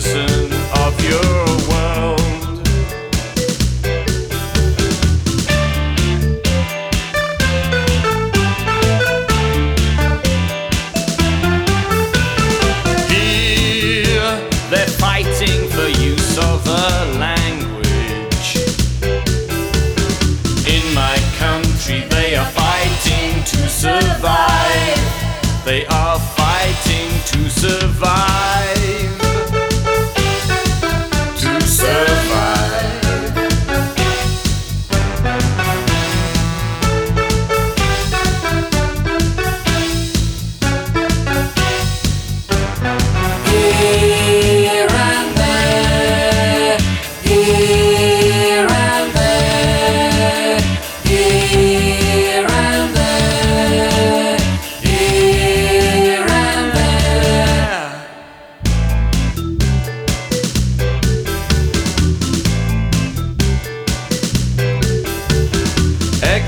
citizen of your world. Here they're fighting for use of a language. In my country, they are fighting to survive. They are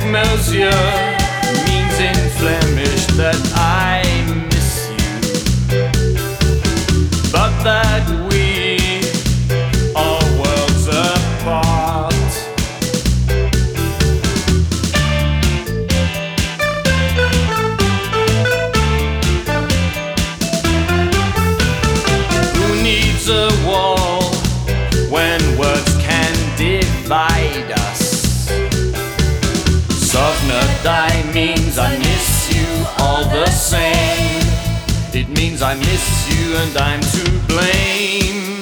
Ekmelsia means in Flemish that I Sovnadai means I miss you all the same. It means I miss you and I'm to blame.